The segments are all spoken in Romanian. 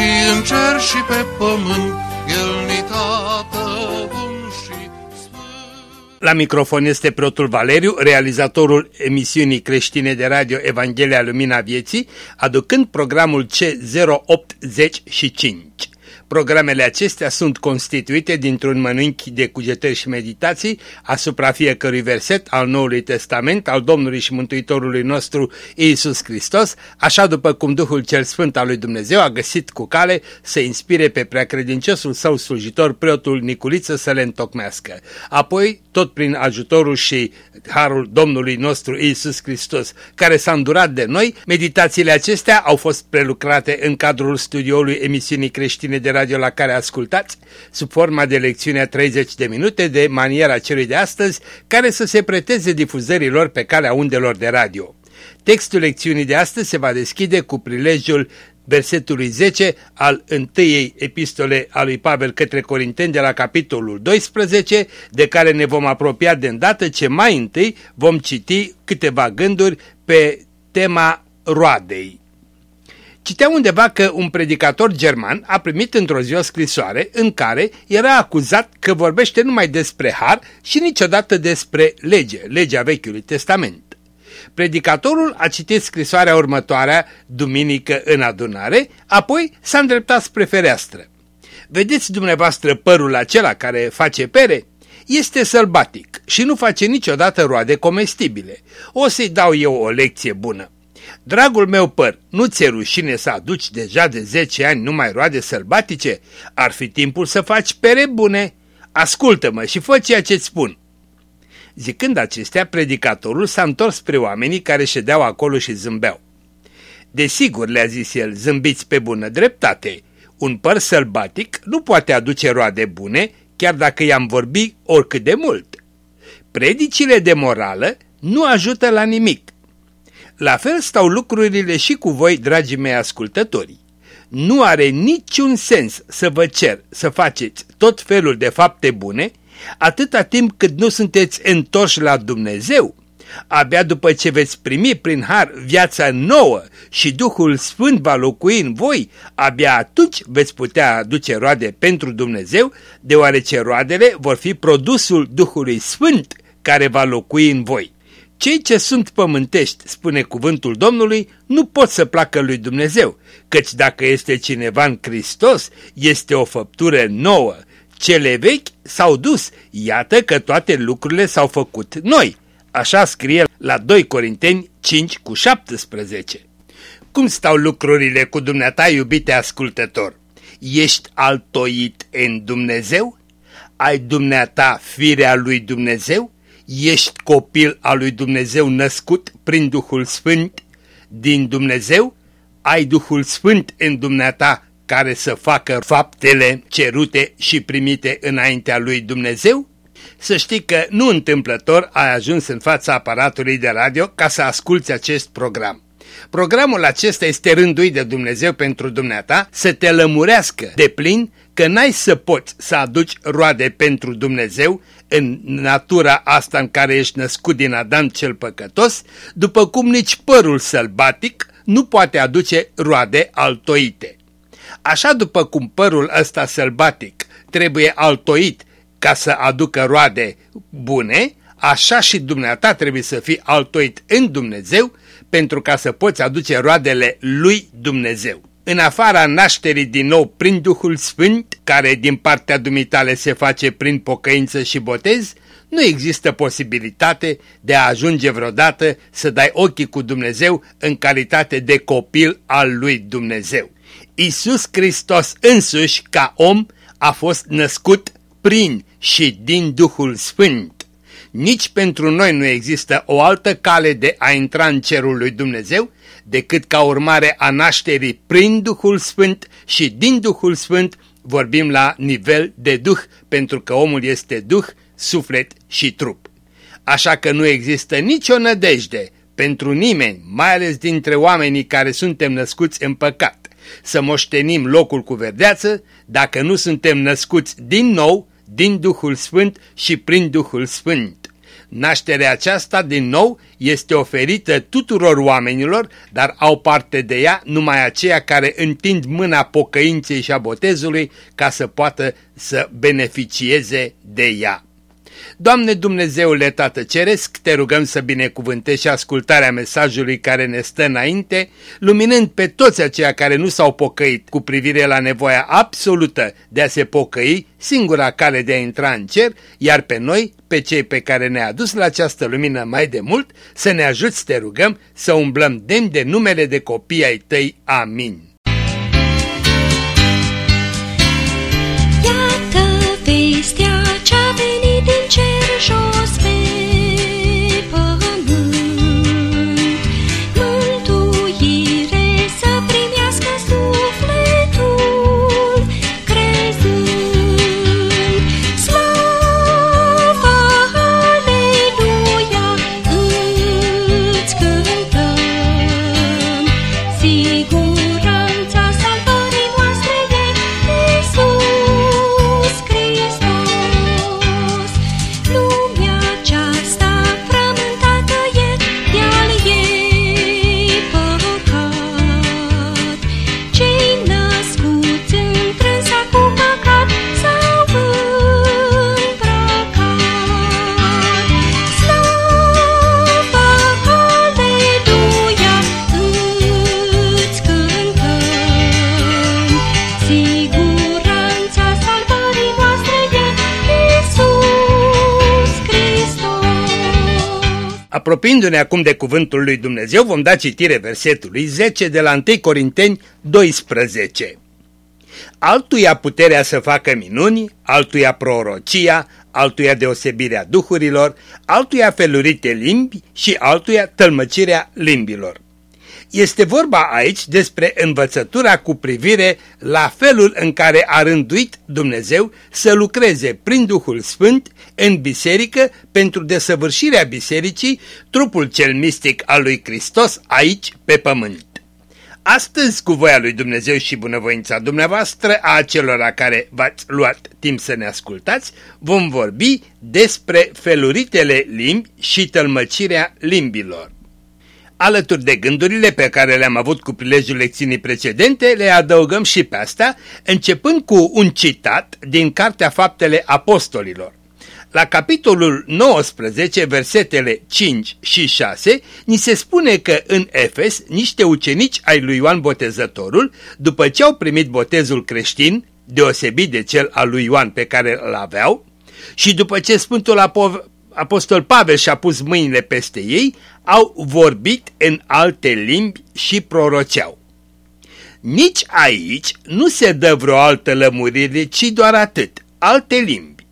și în cer și pe pământ, El ni tată bun și sfânt. La microfon este preotul Valeriu, realizatorul emisiunii creștine de radio Evanghelia Lumina Vieții, aducând programul C085. Programele acestea sunt constituite dintr-un mănânchi de cugetări și meditații asupra fiecărui verset al Noului Testament al Domnului și Mântuitorului nostru Iisus Hristos, așa după cum Duhul cel Sfânt al lui Dumnezeu a găsit cu cale să inspire pe preacredinciosul său slujitor, preotul Niculiță, să le întocmească. Apoi, tot prin ajutorul și harul Domnului nostru Iisus Hristos, care s-a îndurat de noi, meditațiile acestea au fost prelucrate în cadrul studioului emisiunii creștine de radio la care ascultați, sub forma de lecțiune 30 de minute de maniera celui de astăzi, care să se preteze difuzărilor pe calea undelor de radio. Textul lecțiunii de astăzi se va deschide cu prilejul versetului 10 al întâiei epistole a lui Pavel către Corinteni de la capitolul 12, de care ne vom apropia de îndată ce mai întâi vom citi câteva gânduri pe tema roadei. Citea undeva că un predicator german a primit într-o zi o scrisoare în care era acuzat că vorbește numai despre har și niciodată despre lege, legea Vechiului Testament. Predicatorul a citit scrisoarea următoarea, duminică în adunare, apoi s-a îndreptat spre fereastră. Vedeți dumneavoastră părul acela care face pere? Este sălbatic și nu face niciodată roade comestibile. O să-i dau eu o lecție bună. Dragul meu păr, nu ți-e rușine să aduci deja de 10 ani numai roade sălbatice? Ar fi timpul să faci pere bune. Ascultă-mă și fă ceea ce-ți spun. Zicând acestea, predicatorul s-a întors spre oamenii care ședeau acolo și zâmbeau. Desigur, le-a zis el, zâmbiți pe bună dreptate. Un păr sălbatic nu poate aduce roade bune, chiar dacă i-am vorbit oricât de mult. Predicile de morală nu ajută la nimic. La fel stau lucrurile și cu voi, dragii mei ascultători. Nu are niciun sens să vă cer să faceți tot felul de fapte bune, atâta timp cât nu sunteți întorși la Dumnezeu. Abia după ce veți primi prin har viața nouă și Duhul Sfânt va locui în voi, abia atunci veți putea aduce roade pentru Dumnezeu, deoarece roadele vor fi produsul Duhului Sfânt care va locui în voi. Cei ce sunt pământești, spune cuvântul Domnului, nu pot să placă lui Dumnezeu, căci dacă este cineva în Hristos, este o făptură nouă. Cele vechi s-au dus, iată că toate lucrurile s-au făcut noi. Așa scrie la 2 Corinteni 5 cu 17. Cum stau lucrurile cu dumneata, iubite ascultător? Ești altoit în Dumnezeu? Ai dumneata firea lui Dumnezeu? Ești copil al lui Dumnezeu născut prin Duhul Sfânt din Dumnezeu, ai Duhul Sfânt în dumneata care să facă faptele cerute și primite înaintea lui Dumnezeu? Să știi că nu întâmplător ai ajuns în fața aparatului de radio ca să asculți acest program. Programul acesta este rânduit de Dumnezeu pentru dumneata să te lămurească de plin că n-ai să poți să aduci roade pentru Dumnezeu în natura asta în care ești născut din Adam cel păcătos, după cum nici părul sălbatic nu poate aduce roade altoite. Așa după cum părul ăsta sălbatic trebuie altoit ca să aducă roade bune, așa și dumneata trebuie să fii altoit în Dumnezeu pentru ca să poți aduce roadele lui Dumnezeu. În afara nașterii din nou prin Duhul Sfânt, care din partea dumitale se face prin pocăință și botez, nu există posibilitate de a ajunge vreodată să dai ochii cu Dumnezeu în calitate de copil al lui Dumnezeu. Isus Hristos însuși, ca om, a fost născut prin și din Duhul Sfânt. Nici pentru noi nu există o altă cale de a intra în cerul lui Dumnezeu decât ca urmare a nașterii prin Duhul Sfânt și din Duhul Sfânt vorbim la nivel de Duh, pentru că omul este Duh, suflet și trup. Așa că nu există nicio nădejde pentru nimeni, mai ales dintre oamenii care suntem născuți în păcat, să moștenim locul cu verdeață dacă nu suntem născuți din nou, din Duhul Sfânt și prin Duhul Sfânt. Nașterea aceasta, din nou, este oferită tuturor oamenilor, dar au parte de ea numai aceia care întind mâna pocăinței și a botezului ca să poată să beneficieze de ea. Doamne Dumnezeule Tată Ceresc, te rugăm să binecuvântești ascultarea mesajului care ne stă înainte, luminând pe toți aceia care nu s-au pocăit cu privire la nevoia absolută de a se pocăi, singura cale de a intra în cer, iar pe noi, pe cei pe care ne-a adus la această lumină mai de mult, să ne ajuți, te rugăm, să umblăm demn de numele de copii ai tăi. Amin. Apropiindu-ne acum de cuvântul lui Dumnezeu, vom da citire versetului 10 de la 1 Corinteni 12. Altuia puterea să facă minuni, altuia prorocia, altuia deosebirea duhurilor, altuia felurite limbi și altuia tălmăcirea limbilor. Este vorba aici despre învățătura cu privire la felul în care a rânduit Dumnezeu să lucreze prin Duhul Sfânt în biserică pentru desăvârșirea bisericii, trupul cel mistic al lui Hristos aici pe pământ. Astăzi, cu voia lui Dumnezeu și bunăvoința dumneavoastră, a acelora care v-ați luat timp să ne ascultați, vom vorbi despre feluritele limbi și tălmăcirea limbilor. Alături de gândurile pe care le-am avut cu prilejul lecțiunii precedente, le adăugăm și pe asta, începând cu un citat din Cartea Faptele Apostolilor. La capitolul 19, versetele 5 și 6, ni se spune că în Efes niște ucenici ai lui Ioan Botezătorul, după ce au primit botezul creștin, deosebit de cel al lui Ioan pe care îl aveau, și după ce Sfântul Apostol Pavel și-a pus mâinile peste ei, au vorbit în alte limbi și proroceau. Nici aici nu se dă vreo altă lămurire, ci doar atât, alte limbi.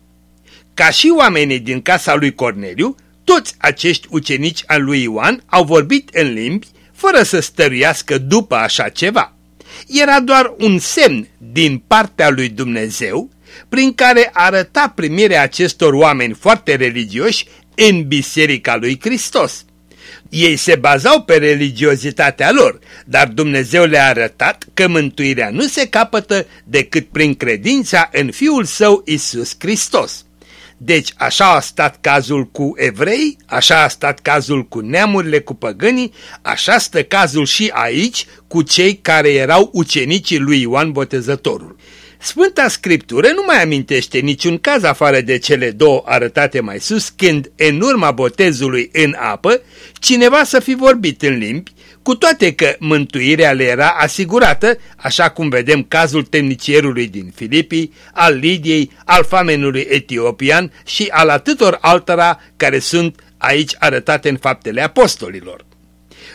Ca și oamenii din casa lui Corneliu, toți acești ucenici al lui Ioan au vorbit în limbi fără să stăruiască după așa ceva. Era doar un semn din partea lui Dumnezeu prin care arăta primirea acestor oameni foarte religioși în Biserica lui Hristos. Ei se bazau pe religiozitatea lor, dar Dumnezeu le-a arătat că mântuirea nu se capătă decât prin credința în Fiul Său Isus Hristos. Deci așa a stat cazul cu evrei, așa a stat cazul cu neamurile, cu păgânii, așa stă cazul și aici cu cei care erau ucenicii lui Ioan Botezătorul. Sfânta Scriptură nu mai amintește niciun caz afară de cele două arătate mai sus, când, în urma botezului în apă, cineva să fi vorbit în limbi, cu toate că mântuirea le era asigurată, așa cum vedem cazul temnicierului din Filipii, al Lidiei, al famenului etiopian și al atâtor altora care sunt aici arătate în faptele apostolilor.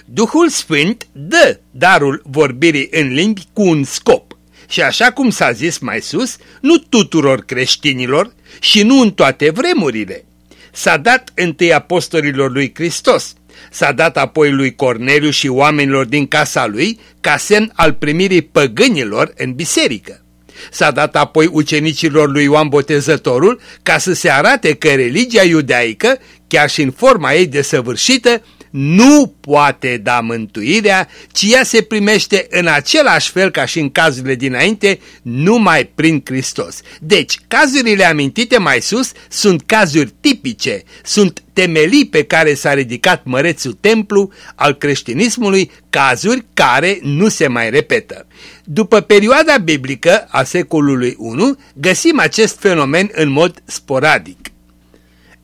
Duhul Sfânt dă darul vorbirii în limbi cu un scop și așa cum s-a zis mai sus, nu tuturor creștinilor și nu în toate vremurile. S-a dat întâi apostolilor lui Hristos, s-a dat apoi lui Corneliu și oamenilor din casa lui ca semn al primirii păgânilor în biserică. S-a dat apoi ucenicilor lui Ioan Botezătorul ca să se arate că religia iudaică, chiar și în forma ei desăvârșită, nu poate da mântuirea, ci ea se primește în același fel ca și în cazurile dinainte, numai prin Hristos. Deci, cazurile amintite mai sus sunt cazuri tipice, sunt temelii pe care s-a ridicat mărețul templu al creștinismului, cazuri care nu se mai repetă. După perioada biblică a secolului I, găsim acest fenomen în mod sporadic.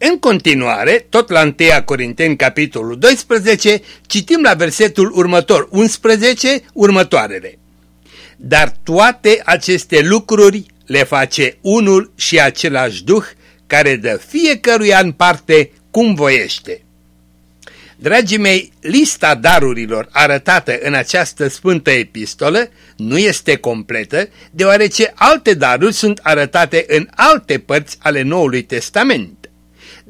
În continuare, tot la 1 Corinteni, capitolul 12, citim la versetul următor, 11, următoarele. Dar toate aceste lucruri le face unul și același Duh, care dă fiecăruia în parte cum voiește. Dragii mei, lista darurilor arătată în această sfântă epistolă nu este completă, deoarece alte daruri sunt arătate în alte părți ale Noului Testament.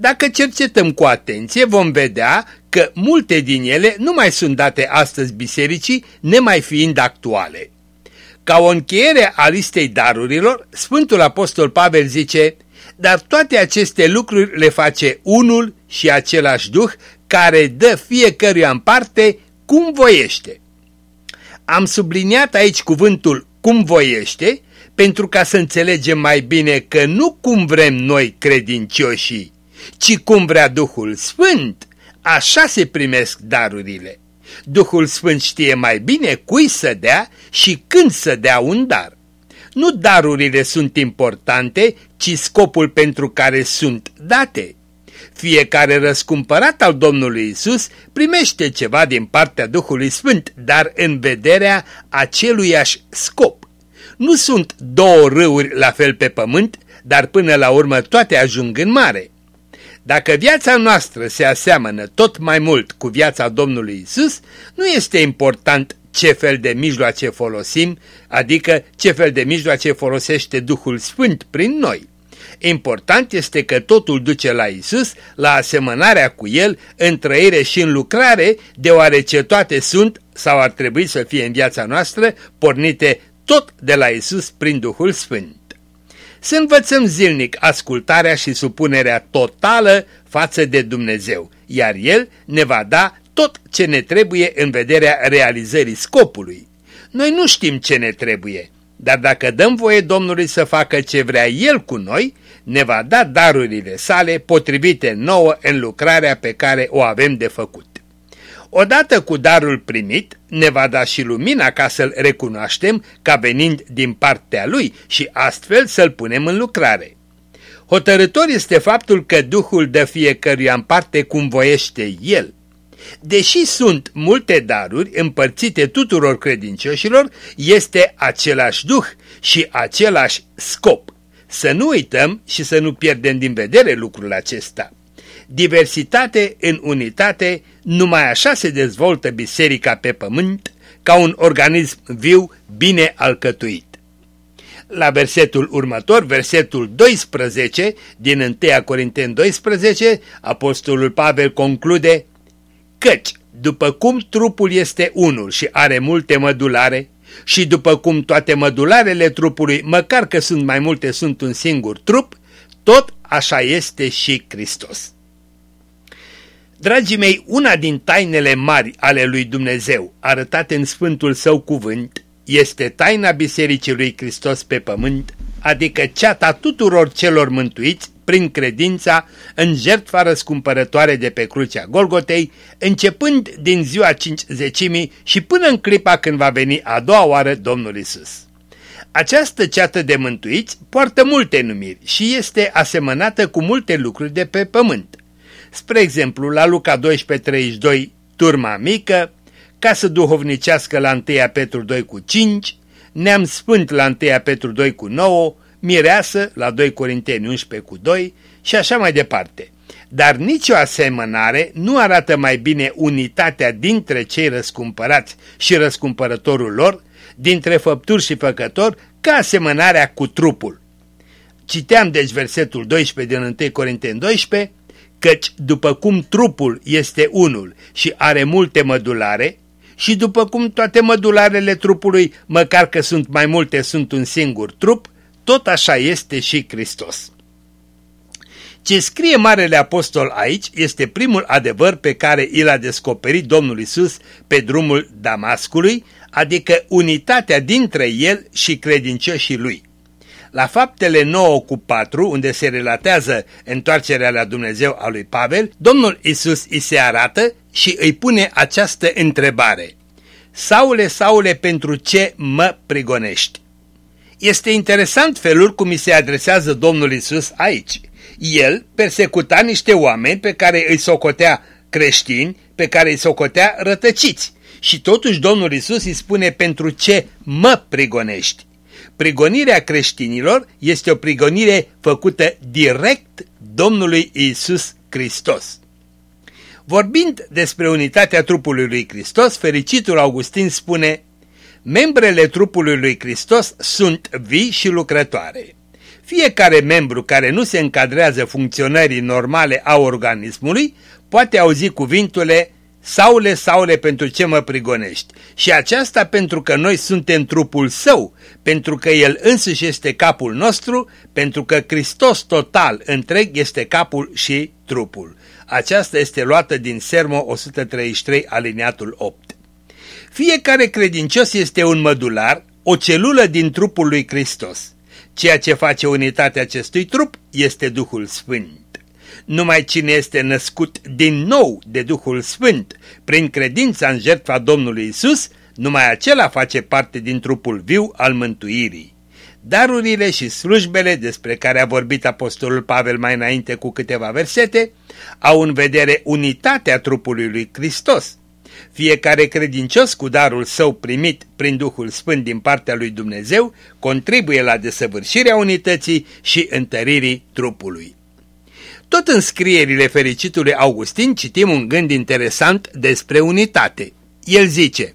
Dacă cercetăm cu atenție, vom vedea că multe din ele nu mai sunt date astăzi bisericii, nemai fiind actuale. Ca o încheiere a listei darurilor, Sfântul Apostol Pavel zice, dar toate aceste lucruri le face unul și același Duh care dă fiecăruia în parte cum voiește. Am subliniat aici cuvântul cum voiește pentru ca să înțelegem mai bine că nu cum vrem noi credincioșii, ci cum vrea Duhul Sfânt, așa se primesc darurile. Duhul Sfânt știe mai bine cui să dea și când să dea un dar. Nu darurile sunt importante, ci scopul pentru care sunt date. Fiecare răscumpărat al Domnului Isus primește ceva din partea Duhului Sfânt, dar în vederea aceluiași scop. Nu sunt două râuri la fel pe pământ, dar până la urmă toate ajung în mare. Dacă viața noastră se aseamănă tot mai mult cu viața Domnului Isus, nu este important ce fel de mijloace folosim, adică ce fel de mijloace folosește Duhul Sfânt prin noi. Important este că totul duce la Isus, la asemănarea cu El, în trăire și în lucrare, deoarece toate sunt, sau ar trebui să fie în viața noastră, pornite tot de la Isus prin Duhul Sfânt să învățăm zilnic ascultarea și supunerea totală față de Dumnezeu, iar El ne va da tot ce ne trebuie în vederea realizării scopului. Noi nu știm ce ne trebuie, dar dacă dăm voie Domnului să facă ce vrea El cu noi, ne va da darurile sale potrivite nouă în lucrarea pe care o avem de făcut. Odată cu darul primit, ne va da și lumina ca să-l recunoaștem ca venind din partea lui și astfel să-l punem în lucrare. Hotărător este faptul că Duhul dă fiecăruia în parte cum voiește El. Deși sunt multe daruri împărțite tuturor credincioșilor, este același Duh și același scop. Să nu uităm și să nu pierdem din vedere lucrul acesta. Diversitate în unitate, numai așa se dezvoltă biserica pe pământ, ca un organism viu, bine alcătuit. La versetul următor, versetul 12 din 1 Corinteni 12, apostolul Pavel conclude Căci, după cum trupul este unul și are multe mădulare, și după cum toate mădularele trupului, măcar că sunt mai multe, sunt un singur trup, tot așa este și Hristos. Dragii mei, una din tainele mari ale lui Dumnezeu, arătate în Sfântul Său cuvânt, este taina Bisericii lui Hristos pe pământ, adică ceata tuturor celor mântuiți prin credința în jertfa răscumpărătoare de pe crucea Golgotei, începând din ziua cincizecimii și până în clipa când va veni a doua oară Domnul Isus. Această ceată de mântuiți poartă multe numiri și este asemănată cu multe lucruri de pe pământ. Spre exemplu, la Luca 12.32, turma mică, casă duhovnicească la 1 Petru 2 cu 5, neam sfânt la 1 Petru 2 cu 9, mireasă la 2 Corinteni 11 cu 2 și așa mai departe. Dar nicio asemănare nu arată mai bine unitatea dintre cei răscumpărați și răscumpărătorul lor, dintre făpturi și făcători, ca asemănarea cu trupul. Citeam deci versetul 12 din 1 Corinteni 12, căci după cum trupul este unul și are multe mădulare, și după cum toate mădularele trupului, măcar că sunt mai multe, sunt un singur trup, tot așa este și Hristos. Ce scrie Marele Apostol aici este primul adevăr pe care îl a descoperit Domnul Isus pe drumul Damascului, adică unitatea dintre el și credincioșii lui. La faptele 9 cu 4, unde se relatează întoarcerea la Dumnezeu a lui Pavel, Domnul Isus îi se arată și îi pune această întrebare. Saule, Saule, pentru ce mă prigonești? Este interesant felul cum îi se adresează Domnul Isus aici. El persecuta niște oameni pe care îi socotea creștini, pe care îi socotea rătăciți. Și totuși Domnul Isus îi spune pentru ce mă prigonești. Prigonirea creștinilor este o prigonire făcută direct Domnului Isus Hristos. Vorbind despre unitatea trupului lui Hristos, fericitul Augustin spune Membrele trupului lui Hristos sunt vii și lucrătoare. Fiecare membru care nu se încadrează funcționării normale a organismului poate auzi cuvintele Saule, Saule, pentru ce mă prigonești? Și aceasta pentru că noi suntem trupul său, pentru că el însuși este capul nostru, pentru că Hristos total întreg este capul și trupul. Aceasta este luată din Sermo 133, aliniatul 8. Fiecare credincios este un mădular, o celulă din trupul lui Hristos. Ceea ce face unitatea acestui trup este Duhul Sfânt. Numai cine este născut din nou de Duhul Sfânt, prin credința în jertfa Domnului Isus, numai acela face parte din trupul viu al mântuirii. Darurile și slujbele despre care a vorbit Apostolul Pavel mai înainte cu câteva versete au în vedere unitatea trupului lui Hristos. Fiecare credincios cu darul său primit prin Duhul Sfânt din partea lui Dumnezeu contribuie la desăvârșirea unității și întăririi trupului. Tot în scrierile fericitului Augustin citim un gând interesant despre unitate. El zice,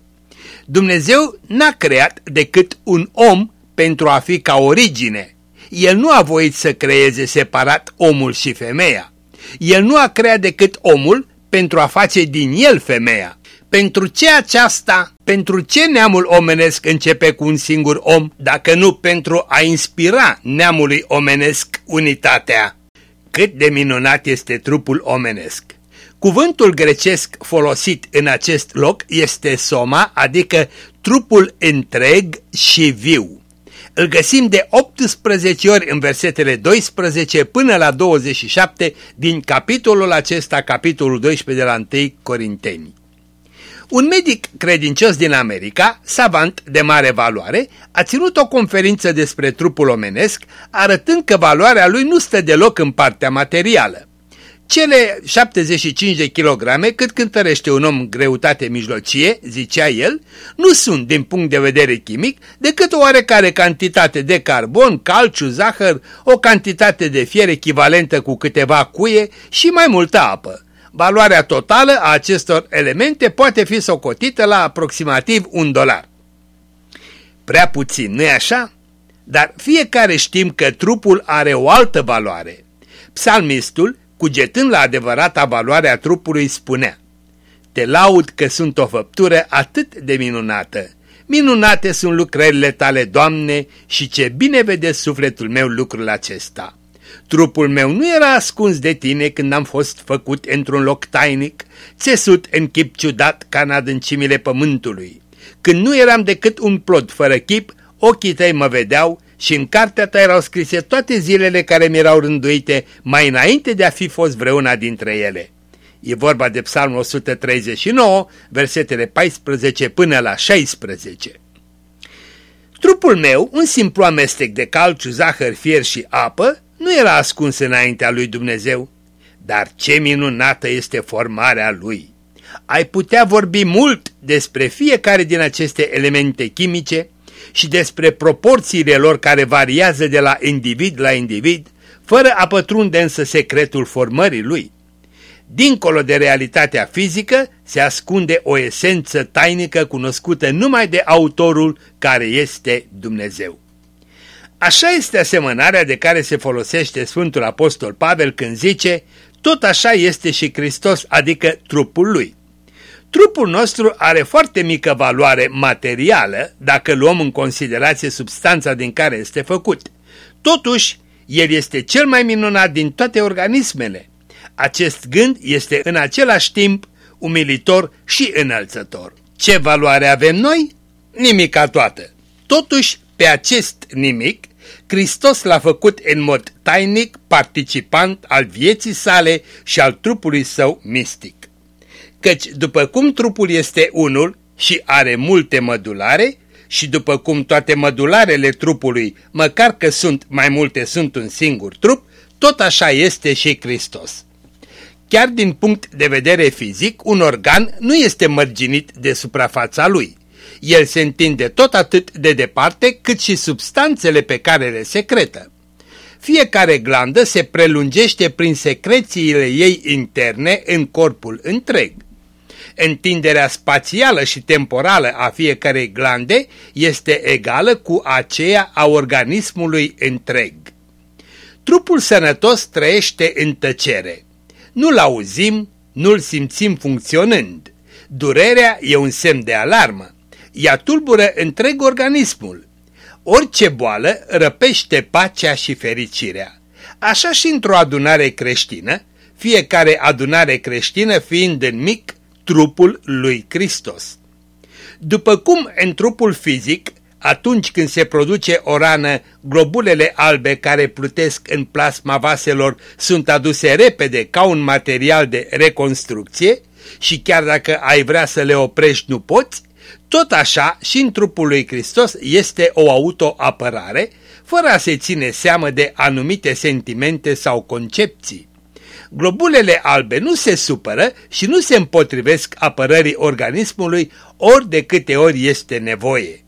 Dumnezeu n-a creat decât un om pentru a fi ca origine. El nu a voit să creeze separat omul și femeia. El nu a creat decât omul pentru a face din el femeia. Pentru ce aceasta? Pentru ce neamul omenesc începe cu un singur om, dacă nu pentru a inspira neamului omenesc unitatea? Cât de minunat este trupul omenesc! Cuvântul grecesc folosit în acest loc este soma, adică trupul întreg și viu. Îl găsim de 18 ori în versetele 12 până la 27 din capitolul acesta, capitolul 12 de la 1 Corinteni. Un medic credincios din America, savant de mare valoare, a ținut o conferință despre trupul omenesc, arătând că valoarea lui nu stă deloc în partea materială. Cele 75 de kilograme cât cântărește un om greutate mijlocie, zicea el, nu sunt din punct de vedere chimic decât o oarecare cantitate de carbon, calciu, zahăr, o cantitate de fier echivalentă cu câteva cuie și mai multă apă. Valoarea totală a acestor elemente poate fi socotită la aproximativ un dolar. Prea puțin, nu-i așa? Dar fiecare știm că trupul are o altă valoare. Psalmistul, cugetând la adevărata valoare a trupului, spunea Te laud că sunt o făptură atât de minunată. Minunate sunt lucrările tale, Doamne, și ce bine vede sufletul meu lucrul acesta. Trupul meu nu era ascuns de tine când am fost făcut într-un loc tainic, țesut în chip ciudat ca în adâncimile pământului. Când nu eram decât un plod fără chip, ochii tăi mă vedeau și în cartea ta erau scrise toate zilele care mi erau rânduite mai înainte de a fi fost vreuna dintre ele. E vorba de psalmul 139, versetele 14 până la 16. Trupul meu, un simplu amestec de calciu, zahăr, fier și apă, nu era ascuns înaintea lui Dumnezeu, dar ce minunată este formarea lui! Ai putea vorbi mult despre fiecare din aceste elemente chimice și despre proporțiile lor care variază de la individ la individ, fără a pătrunde însă secretul formării lui. Dincolo de realitatea fizică se ascunde o esență tainică cunoscută numai de autorul care este Dumnezeu. Așa este asemănarea de care se folosește Sfântul Apostol Pavel când zice tot așa este și Hristos, adică trupul lui. Trupul nostru are foarte mică valoare materială dacă luăm în considerație substanța din care este făcut. Totuși, el este cel mai minunat din toate organismele. Acest gând este în același timp umilitor și înălțător. Ce valoare avem noi? Nimica toată. Totuși, pe acest nimic, Hristos l-a făcut în mod tainic participant al vieții sale și al trupului său mistic. Căci după cum trupul este unul și are multe mădulare, și după cum toate mădularele trupului, măcar că sunt mai multe, sunt un singur trup, tot așa este și Hristos. Chiar din punct de vedere fizic, un organ nu este mărginit de suprafața lui. El se întinde tot atât de departe cât și substanțele pe care le secretă. Fiecare glandă se prelungește prin secrețiile ei interne în corpul întreg. Întinderea spațială și temporală a fiecarei glande este egală cu aceea a organismului întreg. Trupul sănătos trăiește în tăcere. Nu-l auzim, nu-l simțim funcționând. Durerea e un semn de alarmă. Ea tulbură întreg organismul. Orice boală răpește pacea și fericirea. Așa și într-o adunare creștină, fiecare adunare creștină fiind în mic trupul lui Hristos. După cum în trupul fizic, atunci când se produce o rană, globulele albe care plutesc în plasma vaselor sunt aduse repede ca un material de reconstrucție și chiar dacă ai vrea să le oprești nu poți, tot așa și în trupul lui Hristos este o autoapărare, fără a se ține seamă de anumite sentimente sau concepții. Globulele albe nu se supără și nu se împotrivesc apărării organismului ori de câte ori este nevoie.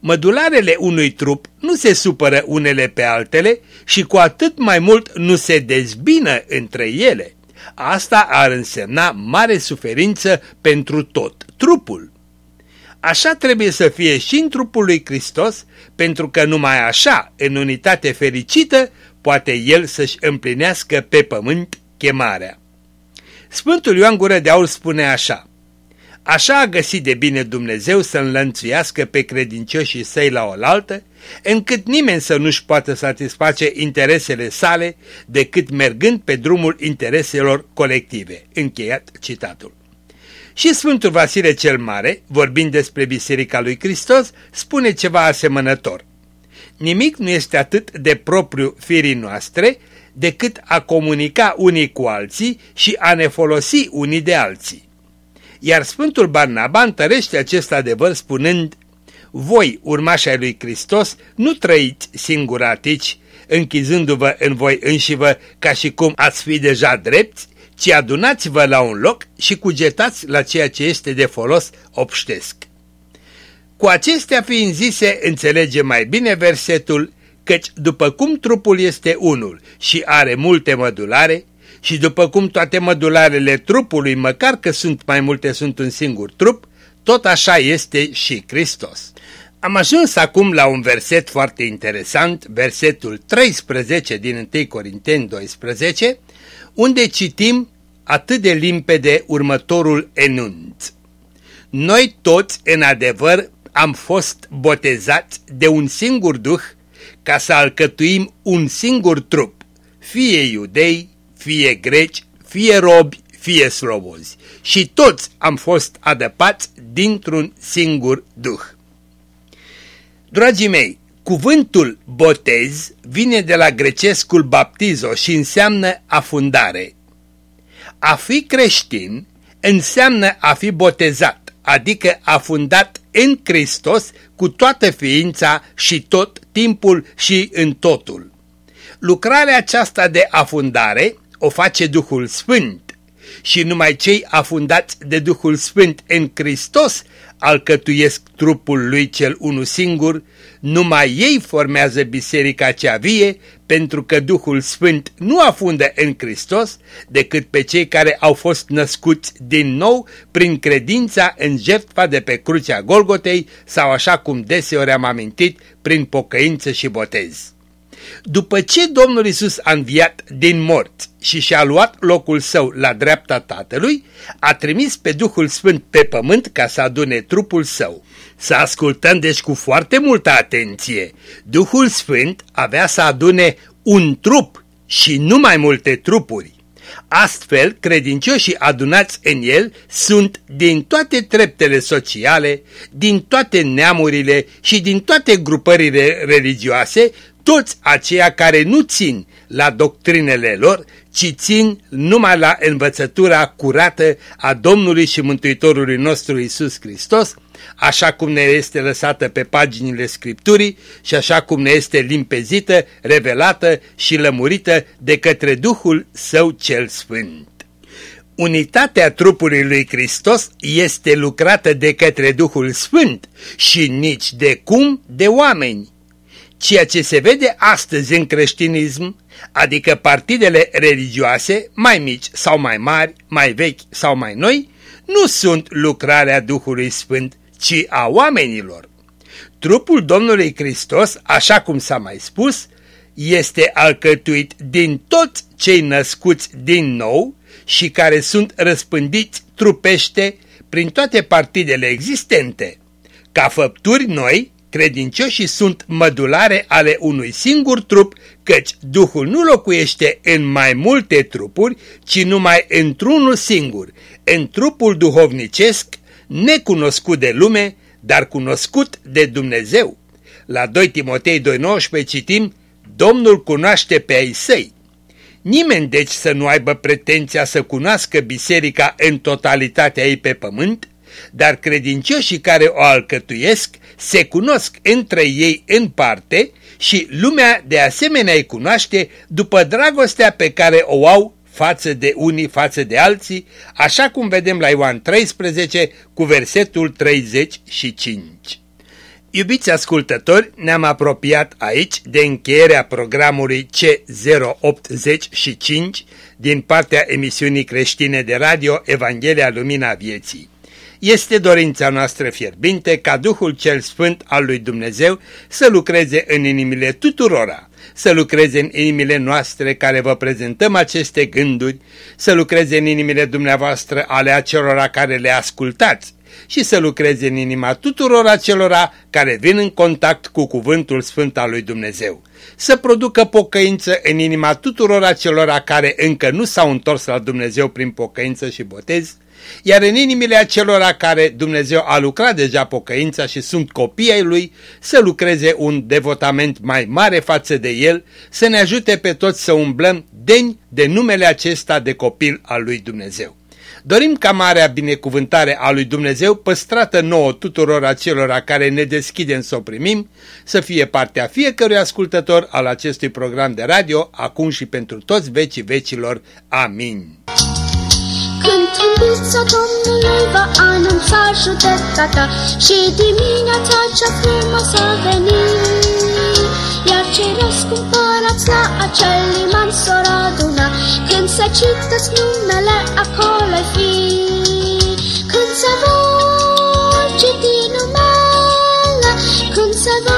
Mădularele unui trup nu se supără unele pe altele și cu atât mai mult nu se dezbină între ele. Asta ar însemna mare suferință pentru tot trupul. Așa trebuie să fie și în trupul lui Hristos, pentru că numai așa, în unitate fericită, poate El să-și împlinească pe pământ chemarea. Sfântul Ioan Gură de Aur spune așa, Așa a găsit de bine Dumnezeu să înlănțuiască pe credincioșii săi la oaltă, încât nimeni să nu-și poată satisface interesele sale decât mergând pe drumul intereselor colective. Încheiat citatul. Și Sfântul Vasile cel Mare, vorbind despre Biserica lui Hristos, spune ceva asemănător. Nimic nu este atât de propriu firii noastre decât a comunica unii cu alții și a ne folosi unii de alții. Iar Sfântul Barnaba întărește acest adevăr spunând, Voi, urmașii lui Hristos, nu trăiți singuratici, închizându-vă în voi înșivă ca și cum ați fi deja drepți, ci adunați-vă la un loc și cugetați la ceea ce este de folos obștesc. Cu acestea fiind zise, înțelege mai bine versetul, căci după cum trupul este unul și are multe mădulare, și după cum toate mădularele trupului, măcar că sunt mai multe, sunt un singur trup, tot așa este și Hristos. Am ajuns acum la un verset foarte interesant, versetul 13 din 1 Corinteni 12, unde citim atât de limpede următorul enunț. Noi toți, în adevăr, am fost botezați de un singur duh ca să alcătuim un singur trup, fie iudei, fie greci, fie robi, fie slobozi. Și toți am fost adăpați dintr-un singur duh. Dragii mei, cuvântul botez vine de la grecescul baptizo și înseamnă afundare. A fi creștin înseamnă a fi botezat, adică afundat în Hristos cu toată ființa și tot timpul și în totul. Lucrarea aceasta de afundare o face Duhul Sfânt și numai cei afundați de Duhul Sfânt în Hristos alcătuiesc trupul lui cel unu singur, numai ei formează biserica cea vie, pentru că Duhul Sfânt nu afundă în Hristos decât pe cei care au fost născuți din nou prin credința în jertfa de pe crucea Golgotei sau așa cum deseori am amintit, prin pocăință și botez. După ce Domnul Isus a înviat din morți și și-a luat locul său la dreapta Tatălui, a trimis pe Duhul Sfânt pe pământ ca să adune trupul său. Să ascultăm deci cu foarte multă atenție. Duhul Sfânt avea să adune un trup și nu mai multe trupuri. Astfel, credincioșii adunați în el sunt din toate treptele sociale, din toate neamurile și din toate grupările religioase, toți aceia care nu țin la doctrinele lor, ci țin numai la învățătura curată a Domnului și Mântuitorului nostru Isus Hristos, așa cum ne este lăsată pe paginile Scripturii și așa cum ne este limpezită, revelată și lămurită de către Duhul Său cel Sfânt. Unitatea trupului lui Hristos este lucrată de către Duhul Sfânt și nici de cum de oameni. Ceea ce se vede astăzi în creștinism, adică partidele religioase, mai mici sau mai mari, mai vechi sau mai noi, nu sunt lucrarea Duhului Sfânt, ci a oamenilor. Trupul Domnului Hristos, așa cum s-a mai spus, este alcătuit din toți cei născuți din nou și care sunt răspândiți trupește prin toate partidele existente. Ca făpturi noi, credincioșii sunt mădulare ale unui singur trup, căci Duhul nu locuiește în mai multe trupuri, ci numai într-unul singur, în trupul duhovnicesc, necunoscut de lume, dar cunoscut de Dumnezeu. La 2 Timotei 2.19 citim, Domnul cunoaște pe ai săi. Nimeni deci să nu aibă pretenția să cunoască biserica în totalitatea ei pe pământ, dar credincioșii care o alcătuiesc se cunosc între ei în parte și lumea de asemenea îi cunoaște după dragostea pe care o au față de unii, față de alții, așa cum vedem la Ioan 13 cu versetul 35. Iubiți ascultători, ne-am apropiat aici de încheierea programului C085 din partea emisiunii creștine de radio Evanghelia Lumina Vieții. Este dorința noastră fierbinte ca Duhul cel Sfânt al lui Dumnezeu să lucreze în inimile tuturora, să lucreze în inimile noastre care vă prezentăm aceste gânduri, să lucreze în inimile dumneavoastră ale acelora care le ascultați și să lucreze în inima tuturor acelora care vin în contact cu cuvântul sfânt al lui Dumnezeu. Să producă pocăință în inima tuturor acelora care încă nu s-au întors la Dumnezeu prin pocăință și botez, iar în inimile acelora care Dumnezeu a lucrat deja pocăința și sunt copii ai Lui, să lucreze un devotament mai mare față de El, să ne ajute pe toți să umblăm deni de numele acesta de copil al Lui Dumnezeu. Dorim ca marea binecuvântare a lui Dumnezeu, păstrată nouă tuturor acelora care ne deschidem să o primim, să fie partea fiecărui ascultător al acestui program de radio, acum și pentru toți vecii vecilor. Amin. Când trâmbița Domnului va anunța judecata Și dimineața cea frumoasă veni Iar cei răscumpărați la acel liman s-or aduna Când se cită numele acolo fi. Când se vor citi numele Când se vor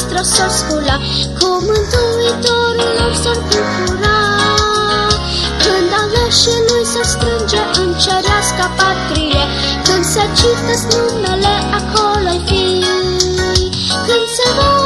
noastră s-ar scula, cu mântuitorilor s-ar bucura. Când aleșii lui s-ar strânge în cerească patrie, când se citesc numele acolo-i fi, când se va